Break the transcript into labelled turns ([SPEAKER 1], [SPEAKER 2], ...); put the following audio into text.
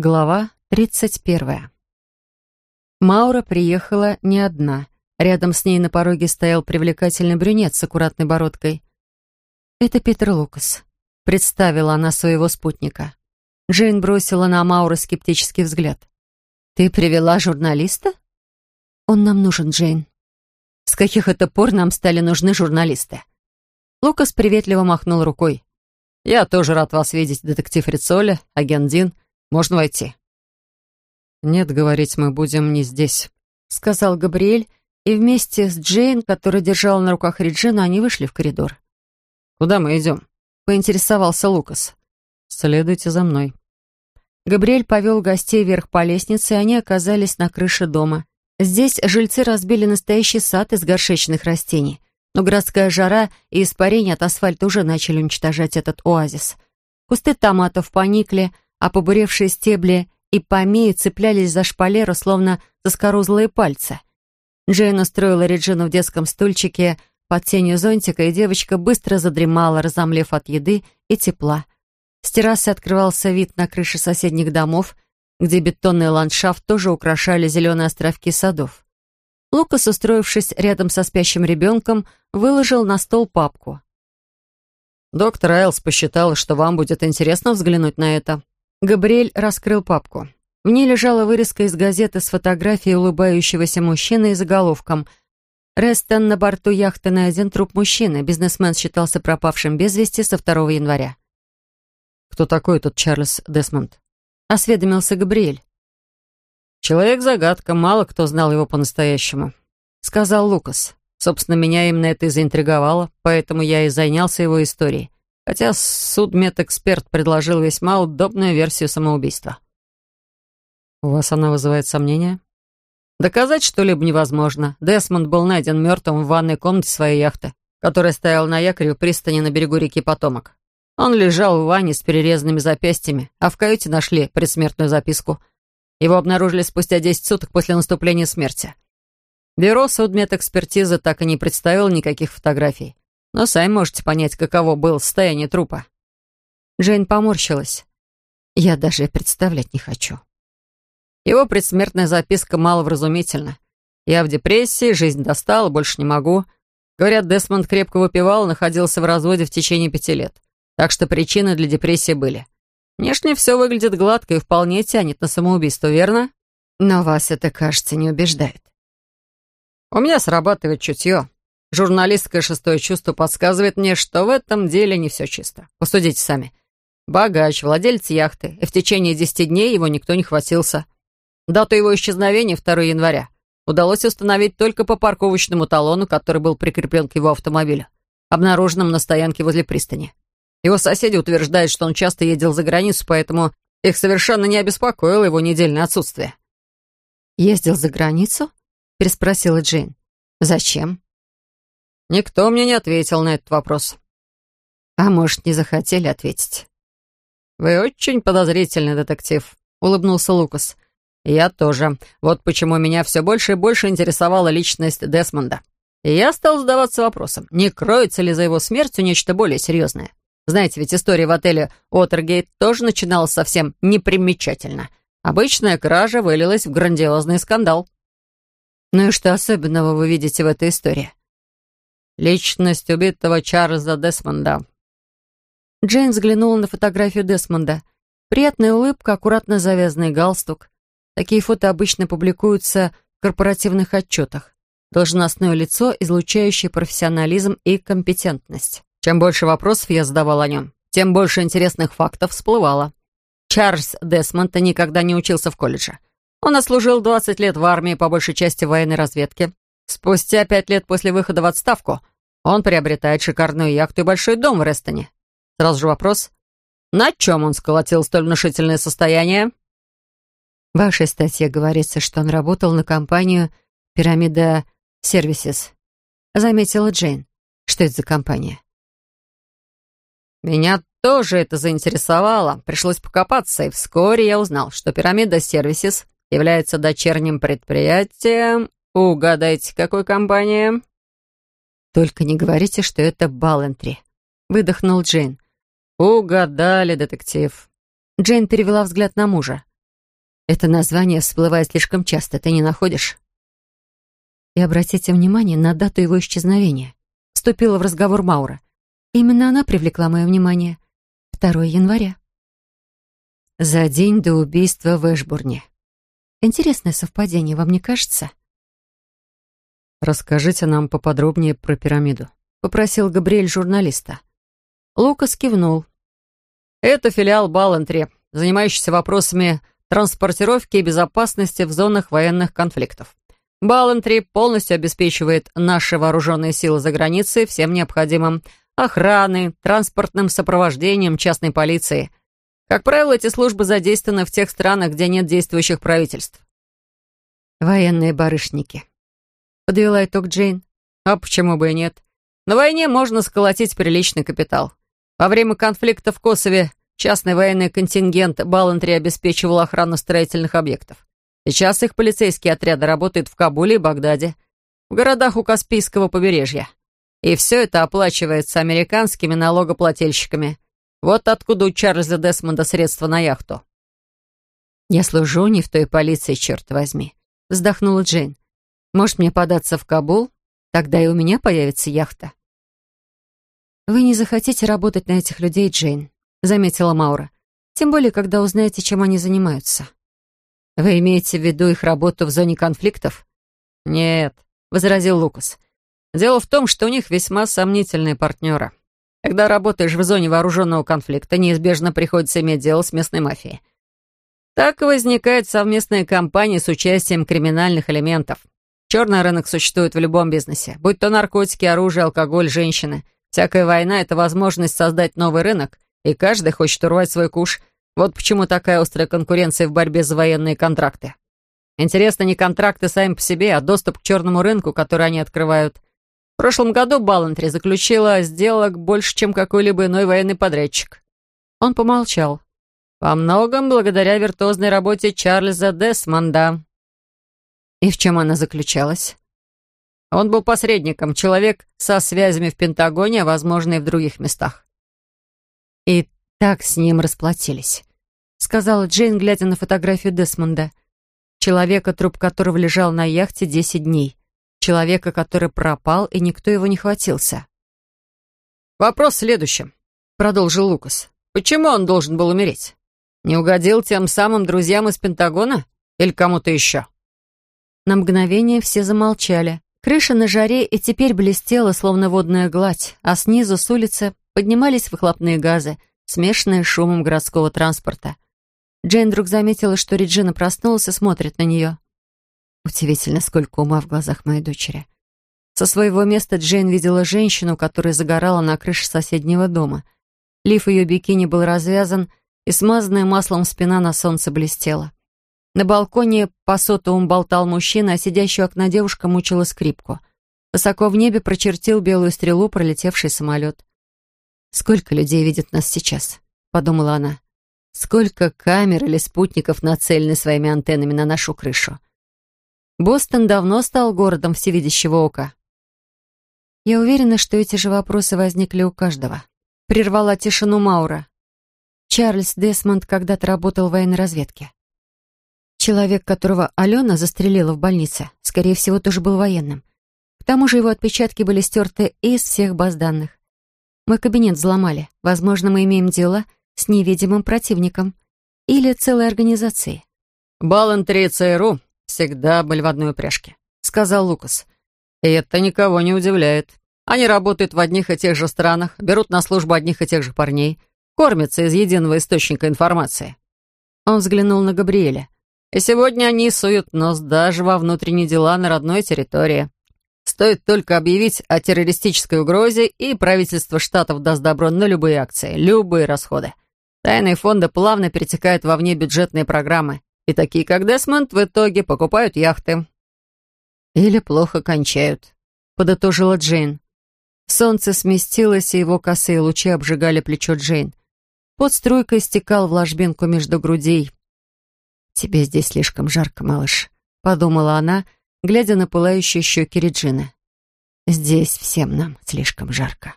[SPEAKER 1] Глава тридцать первая. Маура приехала не одна. Рядом с ней на пороге стоял привлекательный брюнет с аккуратной бородкой. «Это Питер Лукас», — представила она своего спутника. Джейн бросила на Мауру скептический взгляд. «Ты привела журналиста?» «Он нам нужен, Джейн». «С каких это пор нам стали нужны журналисты?» Лукас приветливо махнул рукой. «Я тоже рад вас видеть, детектив Рицоли, агент Дин. Можно войти?» «Нет, говорить мы будем не здесь», — сказал Габриэль, и вместе с Джейн, которая держала на руках Реджину, они вышли в коридор. «Куда мы идем?» — поинтересовался Лукас. «Следуйте за мной». Габриэль повел гостей вверх по лестнице, и они оказались на крыше дома. Здесь жильцы разбили настоящий сад из горшечных растений, но городская жара и испарение от асфальта уже начали уничтожать этот оазис. Кусты томатов поникли, а побуревшие стебли и помеи цеплялись за шпалеру, словно заскорузлые пальцы. Джейн устроила Реджину в детском стульчике под тенью зонтика, и девочка быстро задремала, разомлев от еды и тепла. С террасы открывался вид на крыши соседних домов, где бетонный ландшафт тоже украшали зеленые островки садов. Лукас, устроившись рядом со спящим ребенком, выложил на стол папку. «Доктор Айлс посчитала, что вам будет интересно взглянуть на это», Габриэль раскрыл папку. В ней лежала вырезка из газеты с фотографией улыбающегося мужчины и заголовком «Рестон на борту яхты найден труп мужчины. Бизнесмен считался пропавшим без вести со 2 января». «Кто такой этот Чарльз Десмонд?» — осведомился Габриэль. «Человек-загадка, мало кто знал его по-настоящему», — сказал Лукас. «Собственно, меня именно это и заинтриговало, поэтому я и занялся его историей хотя судмедэксперт предложил весьма удобную версию самоубийства. «У вас она вызывает сомнения?» «Доказать что-либо невозможно. Десмонд был найден мертвым в ванной комнате своей яхты, которая стояла на якоре у пристани на берегу реки Потомок. Он лежал в ванне с перерезанными запястьями, а в каюте нашли предсмертную записку. Его обнаружили спустя 10 суток после наступления смерти. Бюро судмедэкспертизы так и не представило никаких фотографий. Но сами можете понять, каково было состояние трупа». Джейн поморщилась. «Я даже представлять не хочу». Его предсмертная записка маловразумительна. «Я в депрессии, жизнь достала, больше не могу». Говорят, Десмонд крепко выпивал, находился в разводе в течение пяти лет. Так что причины для депрессии были. Внешне все выглядит гладко и вполне тянет на самоубийство, верно? Но вас это, кажется, не убеждает. У меня срабатывает чутье. Журналистское шестое чувство подсказывает мне, что в этом деле не все чисто. Посудите сами. Богач, владелец яхты, и в течение десяти дней его никто не хватился. Дату его исчезновения 2 января удалось установить только по парковочному талону, который был прикреплен к его автомобилю, обнаруженном на стоянке возле пристани. Его соседи утверждают, что он часто ездил за границу, поэтому их совершенно не обеспокоило его недельное отсутствие. «Ездил за границу?» — переспросила Джейн. «Зачем?» Никто мне не ответил на этот вопрос. А может, не захотели ответить? Вы очень подозрительный детектив, улыбнулся Лукас. Я тоже. Вот почему меня все больше и больше интересовала личность Десмонда. И я стал задаваться вопросом, не кроется ли за его смертью нечто более серьезное. Знаете, ведь история в отеле Уотергейт тоже начиналась совсем непримечательно. Обычная кража вылилась в грандиозный скандал. Ну и что особенного вы видите в этой истории? Личность убитого Чарльза Десмонда». Джейн взглянула на фотографию Десмонда. Приятная улыбка, аккуратно завязанный галстук. Такие фото обычно публикуются в корпоративных отчетах. Должностное лицо, излучающее профессионализм и компетентность. Чем больше вопросов я задавал о нем, тем больше интересных фактов всплывало. Чарльз Десмонд никогда не учился в колледже. Он отслужил 20 лет в армии, по большей части в военной разведке. Спустя пять лет после выхода в отставку он приобретает шикарную яхту и большой дом в Рестоне. Сразу же вопрос. На чем он сколотил столь внушительное состояние? В вашей статье говорится, что он работал на компанию «Пирамида Сервисис», заметила Джейн. Что это за компания? Меня тоже это заинтересовало. Пришлось покопаться, и вскоре я узнал, что «Пирамида Сервисис» является дочерним предприятием «Угадайте, какой компания?» «Только не говорите, что это Балентри», — выдохнул Джейн. «Угадали, детектив». Джейн перевела взгляд на мужа. Это название всплывает слишком часто, ты не находишь? И обратите внимание на дату его исчезновения. Вступила в разговор Маура. Именно она привлекла мое внимание. 2 января. За день до убийства в Эшбурне. Интересное совпадение, вам не кажется?
[SPEAKER 2] «Расскажите нам поподробнее про пирамиду», —
[SPEAKER 1] попросил Габриэль журналиста. Лукас кивнул.
[SPEAKER 2] «Это филиал Балантри, занимающийся вопросами транспортировки и безопасности в зонах военных конфликтов. Балантри полностью обеспечивает наши вооруженные силы за границей всем необходимым охраной, транспортным сопровождением частной полиции. Как правило, эти службы задействованы в тех странах, где нет действующих правительств.
[SPEAKER 1] Военные барышники. Подвела итог Джейн.
[SPEAKER 2] А почему бы и нет? На войне можно сколотить приличный капитал. Во время конфликта в Косове частный военный контингент Балантри обеспечивал охрану строительных объектов. Сейчас их полицейские отряды работают в Кабуле и Багдаде, в городах у Каспийского побережья. И все это оплачивается американскими налогоплательщиками. Вот откуда у Чарльза Десмонда средства на яхту.
[SPEAKER 1] «Я служу не в той полиции, черт возьми», — вздохнула Джейн. «Может, мне податься в Кабул? Тогда и у меня появится яхта». «Вы не захотите работать на этих людей, Джейн», — заметила Маура. «Тем более, когда узнаете, чем они занимаются». «Вы имеете в виду их работу в зоне конфликтов?»
[SPEAKER 2] «Нет», — возразил Лукас. «Дело в том, что у них весьма сомнительные партнеры. Когда работаешь в зоне вооруженного конфликта, неизбежно приходится иметь дело с местной мафией. Так возникает совместная компания с участием криминальных элементов. Черный рынок существует в любом бизнесе, будь то наркотики, оружие, алкоголь, женщины. Всякая война — это возможность создать новый рынок, и каждый хочет урвать свой куш — вот почему такая острая конкуренция в борьбе за военные контракты. Интересно не контракты сами по себе, а доступ к черному рынку, который они открывают. В прошлом году Балантри заключила сделок больше, чем какой-либо иной военный подрядчик. Он помолчал. Во многом благодаря виртуозной работе Чарльза Десмонда.
[SPEAKER 1] И в чем она заключалась?
[SPEAKER 2] Он был посредником, человек со связями в Пентагоне, а возможно и в других местах.
[SPEAKER 1] И так с ним расплатились сказала Джейн, глядя на фотографию Десмонда. Человека, труп которого лежал на яхте десять дней. Человека, который пропал, и никто его не хватился.
[SPEAKER 2] «Вопрос в следующем», — продолжил Лукас. «Почему он должен был умереть? Не угодил тем самым друзьям из Пентагона? Или кому-то еще?»
[SPEAKER 1] На мгновение все замолчали. Крыша на жаре и теперь блестела, словно водная гладь, а снизу, с улицы, поднимались выхлопные газы, смешанные с шумом городского транспорта. Джейн вдруг заметила, что Реджина проснулась и смотрит на нее. Удивительно, сколько ума в глазах моей дочери. Со своего места Джейн видела женщину, которая загорала на крыше соседнего дома. Лиф ее бикини был развязан, и смазанная маслом спина на солнце блестела. На балконе по сотовому болтал мужчина, а сидящая у окна девушка мучила скрипку. Высоко в небе прочертил белую стрелу пролетевший самолет. «Сколько людей видят нас сейчас?» — подумала она. Сколько камер или спутников нацелены своими антеннами на нашу крышу. Бостон давно стал городом всевидящего ока. Я уверена, что эти же вопросы возникли у каждого. Прервала тишину Маура. Чарльз Десмонд когда-то работал в военной разведке. Человек, которого Алена застрелила в больнице, скорее всего, тоже был военным. К тому же его отпечатки были стерты из всех баз данных. Мой кабинет взломали. Возможно, мы имеем дело с невидимым противником или целой организацией.
[SPEAKER 2] «Балантри и ЦРУ всегда были в одной упряжке», — сказал Лукас. «И это никого не удивляет. Они работают в одних и тех же странах, берут на службу одних и тех же парней, кормятся из единого источника информации». Он взглянул на Габриэля. «И сегодня они суют нос даже во внутренние дела на родной территории. Стоит только объявить о террористической угрозе, и правительство штатов даст добро на любые акции, любые расходы. Тайные фонды плавно перетекают во внебюджетные программы, и такие, как Десмонд, в итоге покупают яхты.
[SPEAKER 1] «Или плохо кончают», — подытожила Джейн. Солнце сместилось, и его косые лучи обжигали плечо Джейн. Под струйкой стекал в ложбинку между грудей. «Тебе здесь слишком жарко, малыш», — подумала она, глядя на пылающие щеки Реджины. «Здесь всем нам слишком жарко».